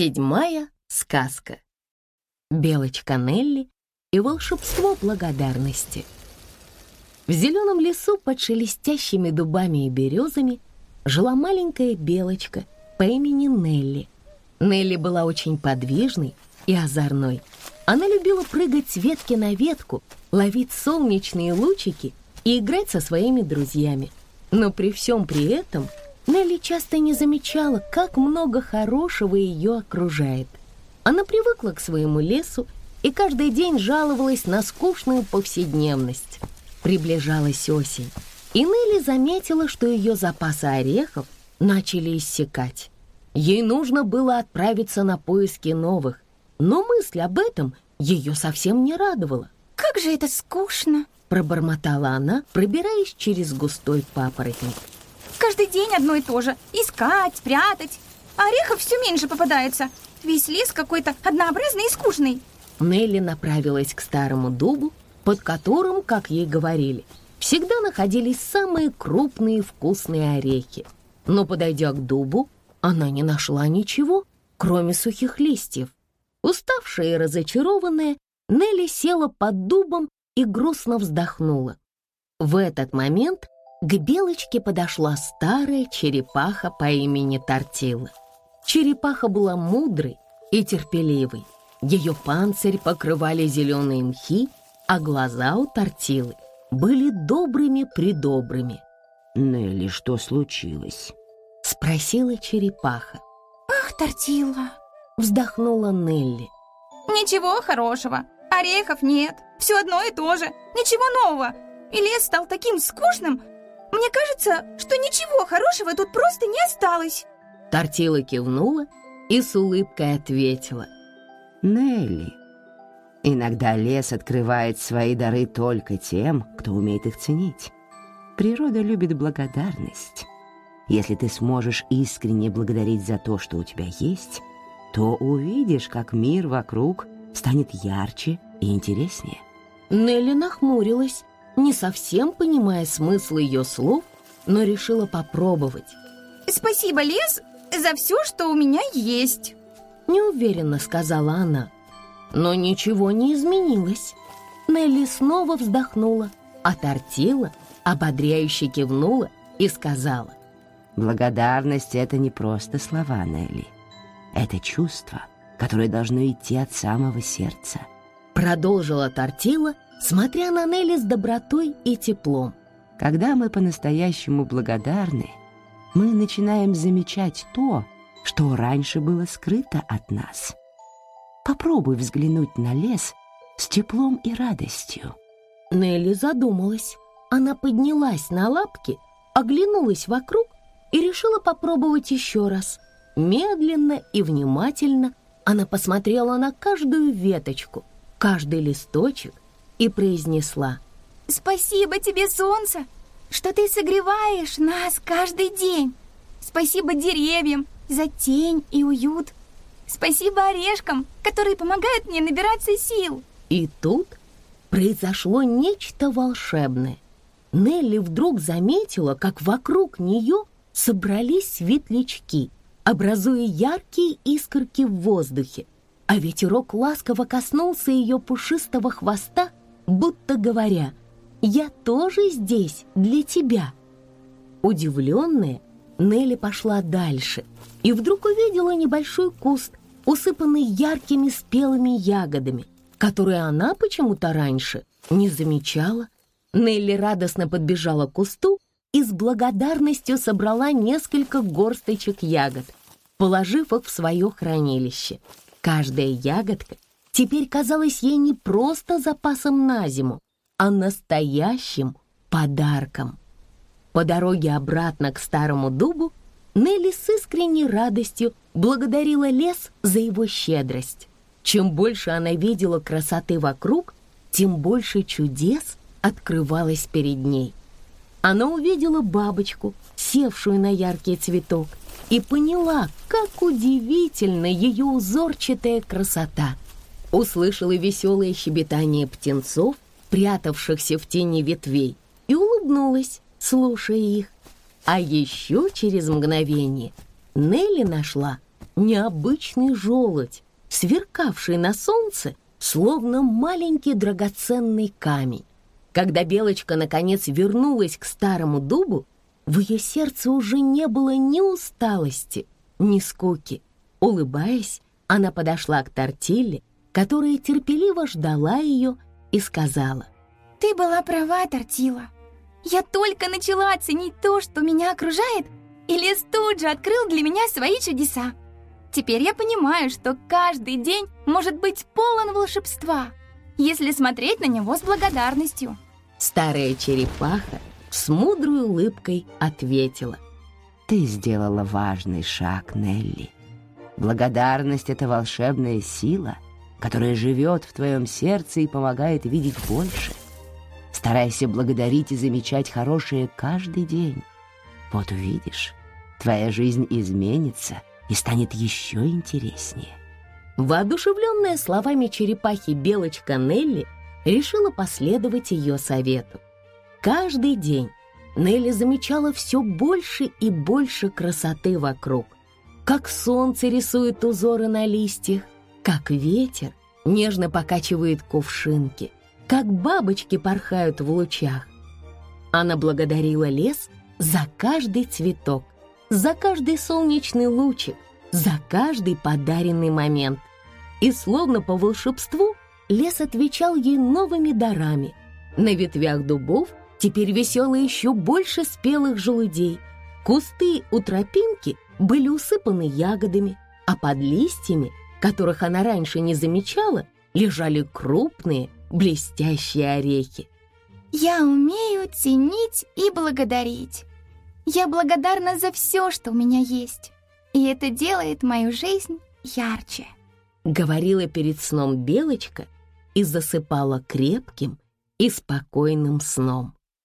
Седьмая сказка. Белочка Нелли и волшебство благодарности. В зеленом лесу под шелестящими дубами и березами жила маленькая белочка по имени Нелли. Нелли была очень подвижной и озорной. Она любила прыгать с ветки на ветку, ловить солнечные лучики и играть со своими друзьями. Но при всем при этом – Нелли часто не замечала, как много хорошего ее окружает. Она привыкла к своему лесу и каждый день жаловалась на скучную повседневность. Приближалась осень, и Нелли заметила, что ее запасы орехов начали иссякать. Ей нужно было отправиться на поиски новых, но мысль об этом ее совсем не радовала. «Как же это скучно!» — пробормотала она, пробираясь через густой папоротник. Каждый день одно и то же. Искать, спрятать. А орехов все меньше попадается. Весь лес какой-то однообразный и скучный. Нелли направилась к старому дубу, под которым, как ей говорили, всегда находились самые крупные вкусные орехи. Но, подойдя к дубу, она не нашла ничего, кроме сухих листьев. Уставшая и разочарованная, Нелли села под дубом и грустно вздохнула. В этот момент к Белочке подошла старая черепаха по имени Тортила. Черепаха была мудрой и терпеливой. Ее панцирь покрывали зеленые мхи, а глаза у Тортилы были добрыми-придобрыми. «Нелли, что случилось?» — спросила черепаха. «Ах, Тортила!» — вздохнула Нелли. «Ничего хорошего. Орехов нет. Все одно и то же. Ничего нового. И лес стал таким скучным, мне кажется, что ничего хорошего тут просто не осталось. Тортила кивнула и с улыбкой ответила. Нелли, иногда лес открывает свои дары только тем, кто умеет их ценить. Природа любит благодарность. Если ты сможешь искренне благодарить за то, что у тебя есть, то увидишь, как мир вокруг станет ярче и интереснее. Нелли нахмурилась не совсем понимая смысл ее слов, но решила попробовать. «Спасибо, лес, за все, что у меня есть», — неуверенно сказала она. Но ничего не изменилось. Нелли снова вздохнула, а Тортила ободряюще кивнула и сказала. «Благодарность — это не просто слова, Нелли. Это чувство, которое должно идти от самого сердца». Продолжила Тортила, — смотря на Нелли с добротой и теплом. Когда мы по-настоящему благодарны, мы начинаем замечать то, что раньше было скрыто от нас. Попробуй взглянуть на лес с теплом и радостью. Нелли задумалась. Она поднялась на лапки, оглянулась вокруг и решила попробовать еще раз. Медленно и внимательно она посмотрела на каждую веточку, каждый листочек, и произнесла «Спасибо тебе, солнце, что ты согреваешь нас каждый день. Спасибо деревьям за тень и уют. Спасибо орешкам, которые помогают мне набираться сил». И тут произошло нечто волшебное. Нелли вдруг заметила, как вокруг нее собрались светлячки, образуя яркие искорки в воздухе, а ветерок ласково коснулся ее пушистого хвоста будто говоря, «Я тоже здесь для тебя». Удивленная, Нелли пошла дальше и вдруг увидела небольшой куст, усыпанный яркими спелыми ягодами, которые она почему-то раньше не замечала. Нелли радостно подбежала к кусту и с благодарностью собрала несколько горсточек ягод, положив их в свое хранилище. Каждая ягодка — теперь казалось ей не просто запасом на зиму, а настоящим подарком. По дороге обратно к старому дубу Нелли с искренней радостью благодарила лес за его щедрость. Чем больше она видела красоты вокруг, тем больше чудес открывалось перед ней. Она увидела бабочку, севшую на яркий цветок, и поняла, как удивительна ее узорчатая красота — услышала веселое щебетание птенцов, прятавшихся в тени ветвей, и улыбнулась, слушая их. А еще через мгновение Нелли нашла необычный желудь, сверкавший на солнце, словно маленький драгоценный камень. Когда Белочка наконец вернулась к старому дубу, в ее сердце уже не было ни усталости, ни скуки. Улыбаясь, она подошла к Тортилле, которая терпеливо ждала ее, и сказала. «Ты была права, Тортила. Я только начала ценить то, что меня окружает, и лес тут же открыл для меня свои чудеса. Теперь я понимаю, что каждый день может быть полон волшебства, если смотреть на него с благодарностью». Старая черепаха с мудрой улыбкой ответила. «Ты сделала важный шаг, Нелли. Благодарность — это волшебная сила, которая живет в твоем сердце и помогает видеть больше. Старайся благодарить и замечать хорошее каждый день. Вот увидишь, твоя жизнь изменится и станет еще интереснее». Воодушевленная словами черепахи Белочка Нелли решила последовать ее совету. Каждый день Нелли замечала все больше и больше красоты вокруг. Как солнце рисует узоры на листьях, как ветер нежно покачивает кувшинки, как бабочки порхают в лучах. Она благодарила лес за каждый цветок, за каждый солнечный лучик, за каждый подаренный момент. И словно по волшебству лес отвечал ей новыми дарами. На ветвях дубов Теперь висело еще больше спелых желудей. Кусты у тропинки были усыпаны ягодами, а под листьями, которых она раньше не замечала, лежали крупные, блестящие орехи. «Я умею ценить и благодарить. Я благодарна за все, что у меня есть, и это делает мою жизнь ярче», — говорила перед сном Белочка и засыпала крепким и спокойным сном.